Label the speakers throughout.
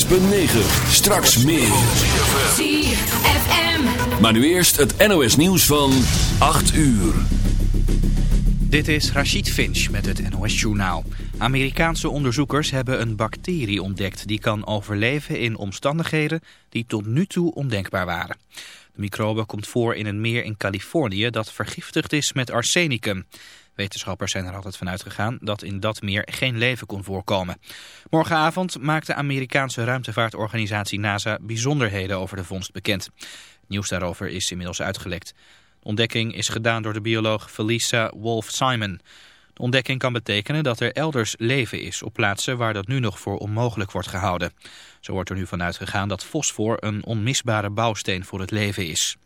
Speaker 1: Straks meer.
Speaker 2: ZFM.
Speaker 1: Maar nu eerst het NOS nieuws van 8 uur.
Speaker 3: Dit is Rachid Finch met het NOS Journaal. Amerikaanse onderzoekers hebben een bacterie ontdekt... die kan overleven in omstandigheden die tot nu toe ondenkbaar waren. De microbe komt voor in een meer in Californië... dat vergiftigd is met arsenicum. Wetenschappers zijn er altijd van uitgegaan dat in dat meer geen leven kon voorkomen. Morgenavond maakt de Amerikaanse ruimtevaartorganisatie NASA bijzonderheden over de vondst bekend. Nieuws daarover is inmiddels uitgelekt. De ontdekking is gedaan door de bioloog Felisa Wolf-Simon. De ontdekking kan betekenen dat er elders leven is op plaatsen waar dat nu nog voor onmogelijk wordt gehouden. Zo wordt er nu vanuit gegaan dat fosfor een onmisbare bouwsteen voor het leven is.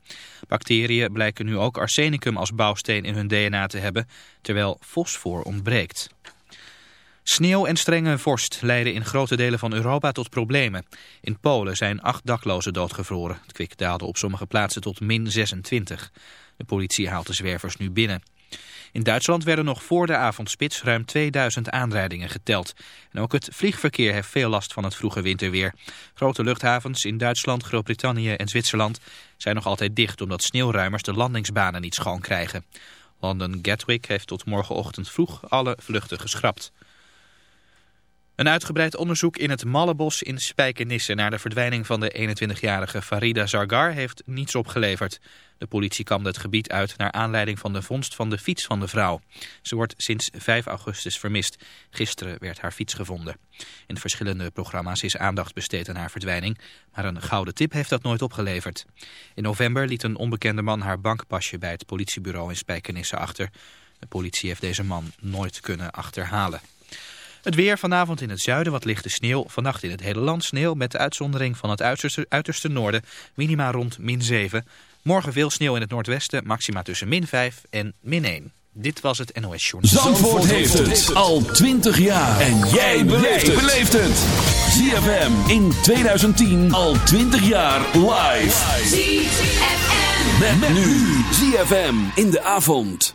Speaker 3: Bacteriën blijken nu ook arsenicum als bouwsteen in hun DNA te hebben, terwijl fosfor ontbreekt. Sneeuw en strenge vorst leiden in grote delen van Europa tot problemen. In Polen zijn acht daklozen doodgevroren. Het kwik daalde op sommige plaatsen tot min 26. De politie haalt de zwervers nu binnen. In Duitsland werden nog voor de avondspits ruim 2000 aanrijdingen geteld. En ook het vliegverkeer heeft veel last van het vroege winterweer. Grote luchthavens in Duitsland, Groot-Brittannië en Zwitserland zijn nog altijd dicht omdat sneeuwruimers de landingsbanen niet schoon krijgen. London Gatwick heeft tot morgenochtend vroeg alle vluchten geschrapt. Een uitgebreid onderzoek in het Mallebos in Spijkenisse naar de verdwijning van de 21-jarige Farida Zargar heeft niets opgeleverd. De politie kamde het gebied uit naar aanleiding van de vondst van de fiets van de vrouw. Ze wordt sinds 5 augustus vermist. Gisteren werd haar fiets gevonden. In verschillende programma's is aandacht besteed aan haar verdwijning, maar een gouden tip heeft dat nooit opgeleverd. In november liet een onbekende man haar bankpasje bij het politiebureau in Spijkenisse achter. De politie heeft deze man nooit kunnen achterhalen. Het weer vanavond in het zuiden wat lichte sneeuw. Vannacht in het hele land sneeuw met de uitzondering van het uiterste, uiterste noorden. Minima rond min 7. Morgen veel sneeuw in het noordwesten. Maxima tussen min 5 en min 1. Dit was het NOS Journal.
Speaker 1: Zandvoort, heeft het al 20 jaar. En jij beleeft het. ZFM in 2010 al 20 jaar live.
Speaker 2: ZFM.
Speaker 1: Met, met nu ZFM in de avond.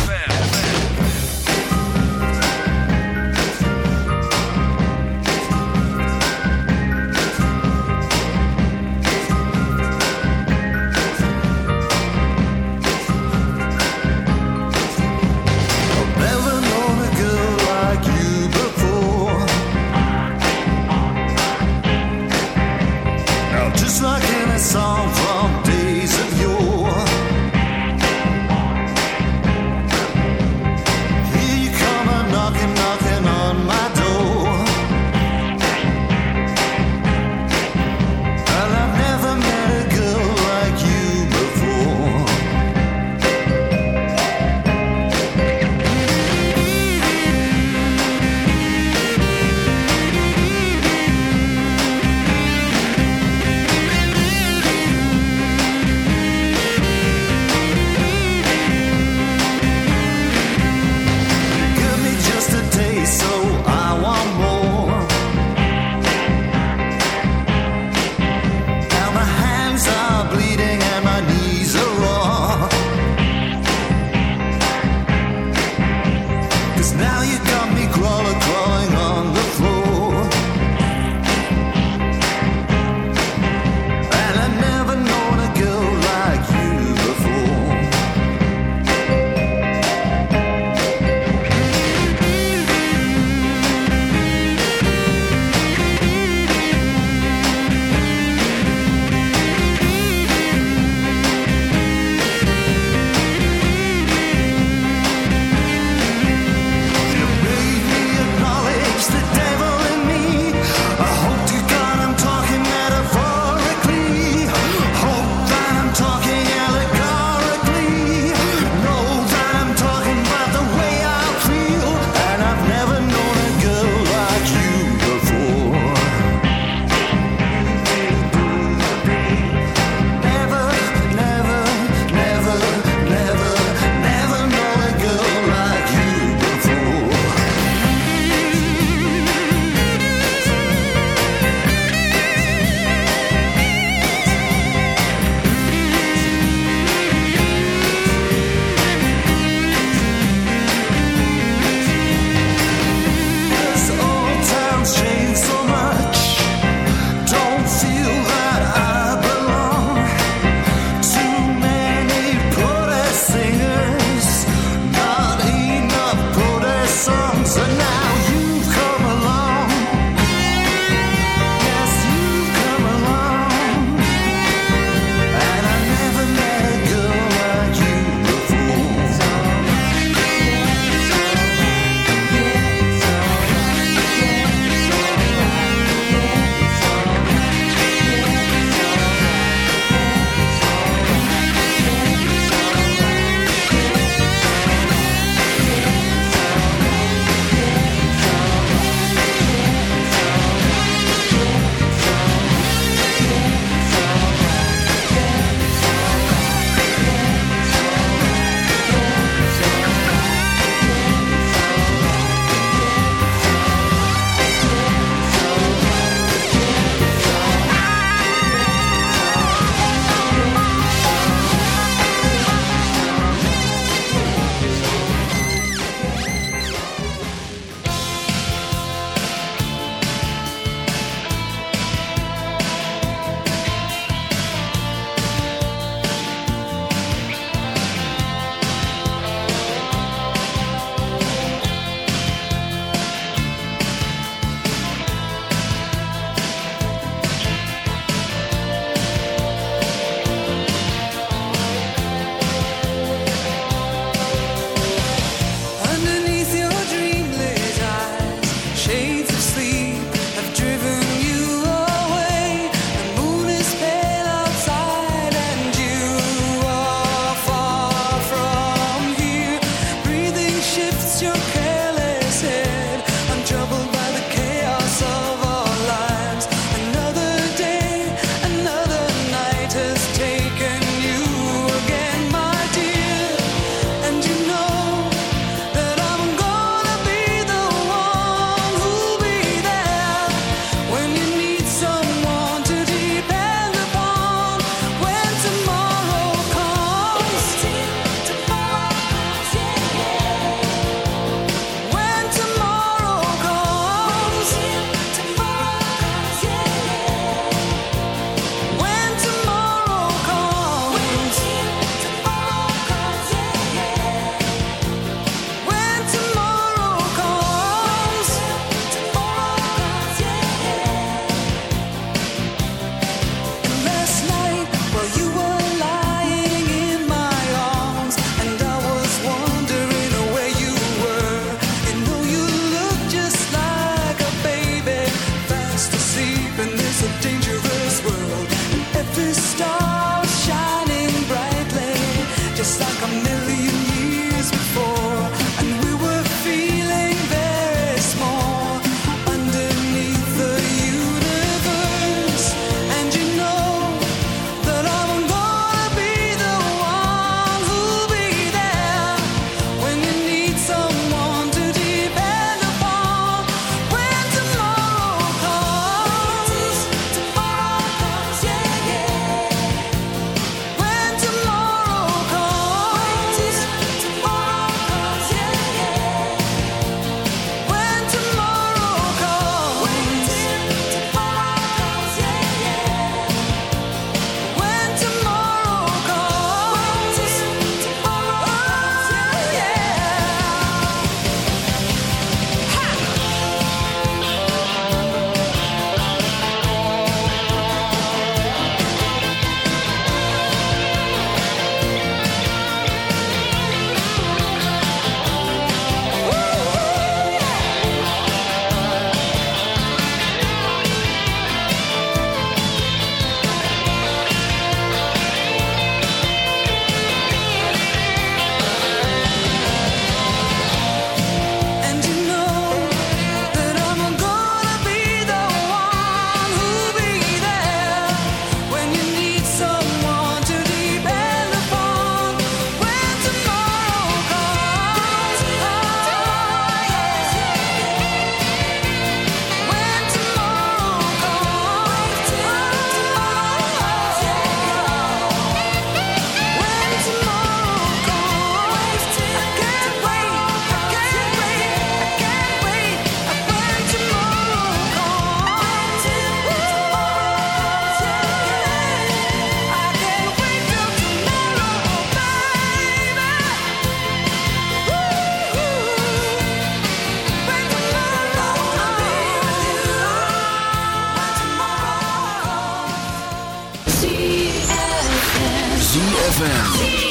Speaker 1: ZFM.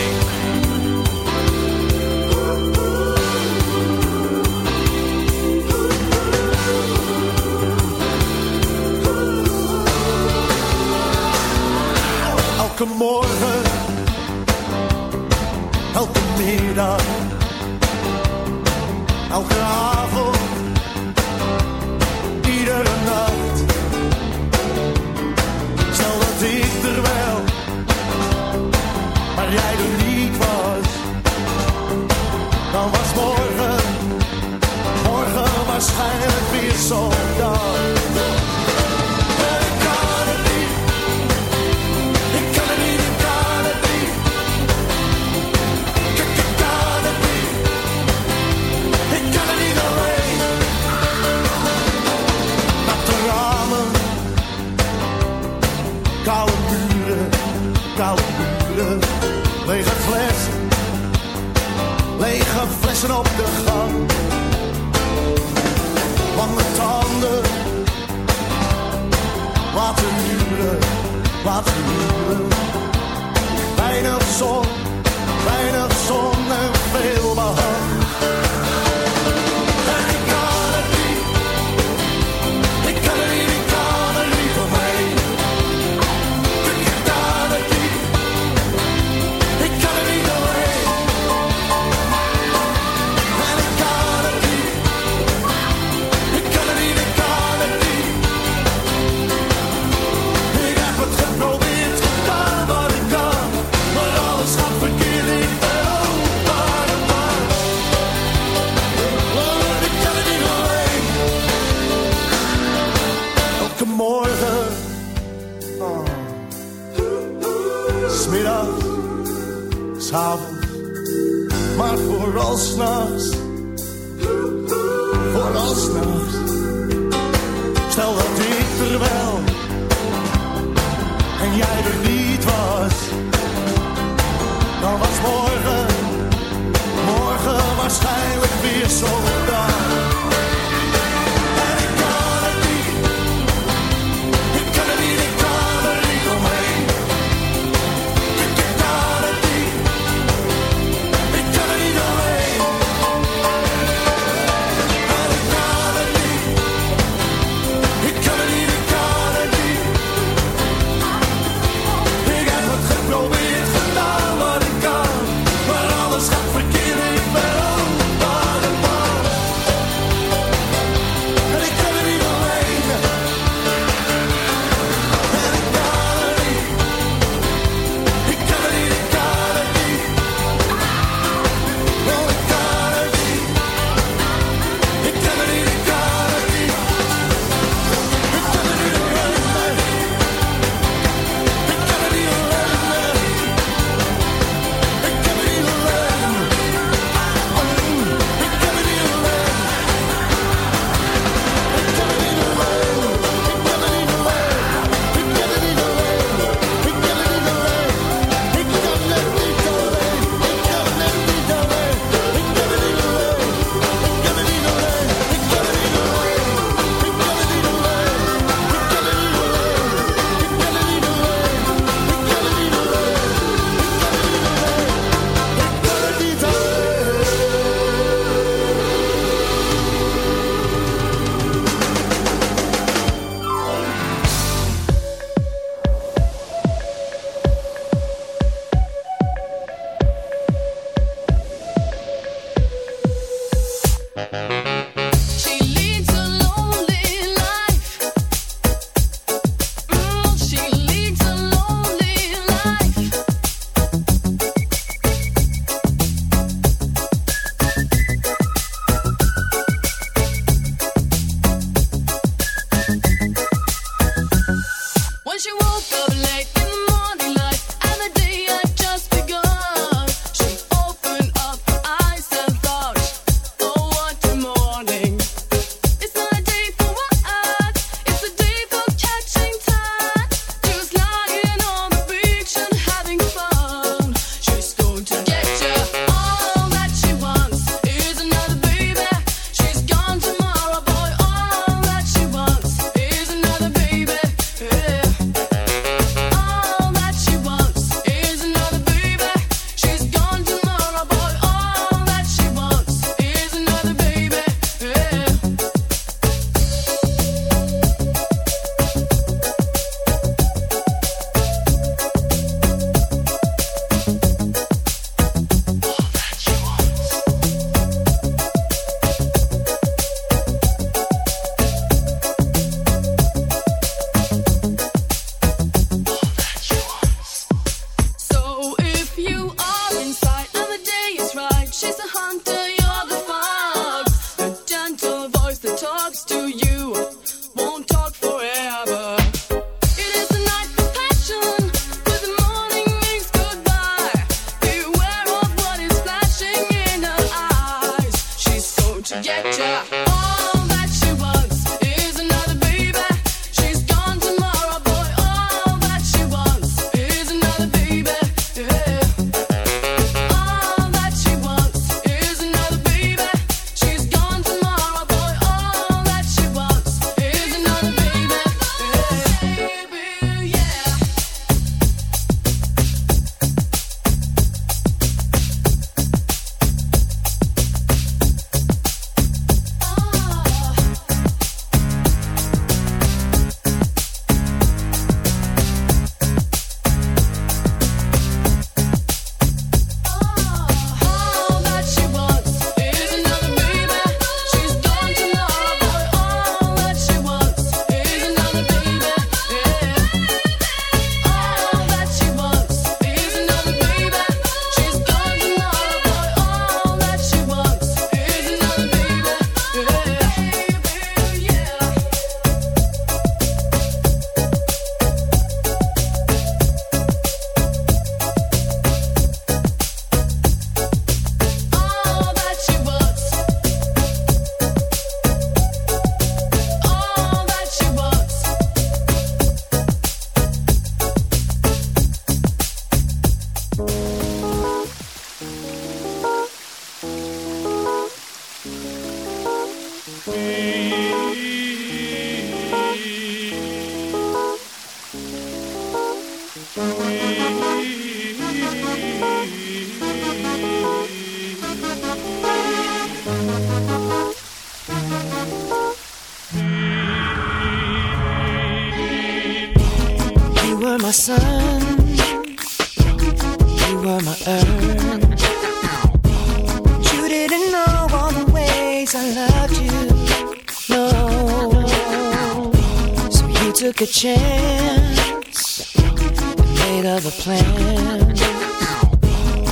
Speaker 4: Made other plans.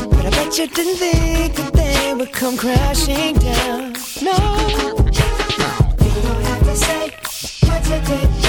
Speaker 4: But I bet you didn't think that they would come crashing down. No, you don't have to say what you did.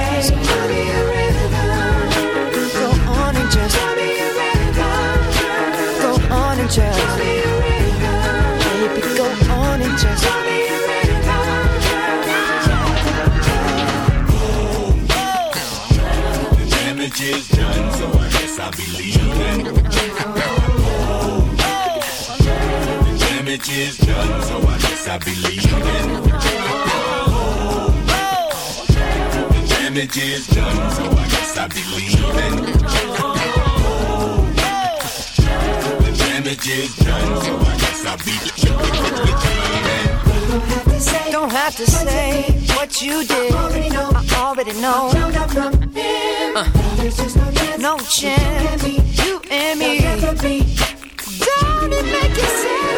Speaker 5: Damage is done, so I guess I'll be leaving. The damage is done, so I guess I'll be leaving. The damage is done, so I guess I'll be leaving.
Speaker 4: Don't have to say what you did. I. I already know. Uh, no chance. You and me. Don't it make you sad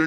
Speaker 4: A